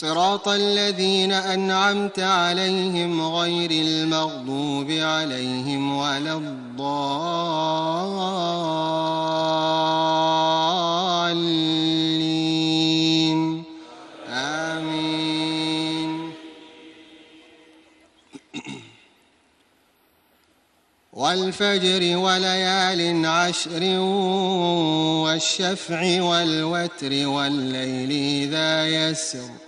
صراط الذين أنعمت عليهم غير المغضوب عليهم ولا الضالين. آمين. والفجر وليال عشر والشفع والوتر والليل إذا يسر.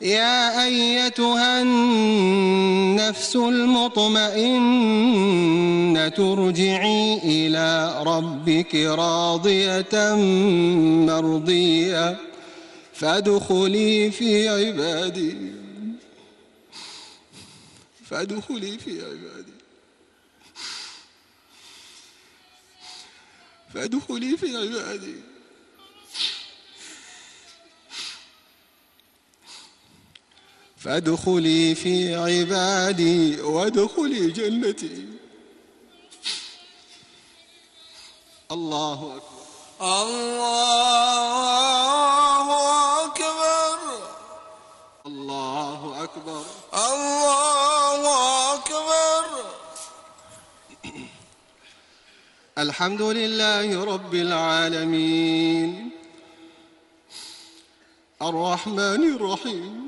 يا أيتها النفس المطمئنة ارجعي إلى ربك راضية مرضية فادخلي في عبادي. فادخلي في عبادي. فادخلي في عبادي. فادخلي في عبادي وادخلي جنتي. الله أكبر. الله أكبر. الله أكبر. الله أكبر. الحمد لله رب العالمين. الرحمن الرحيم.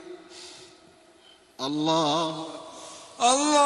الله الله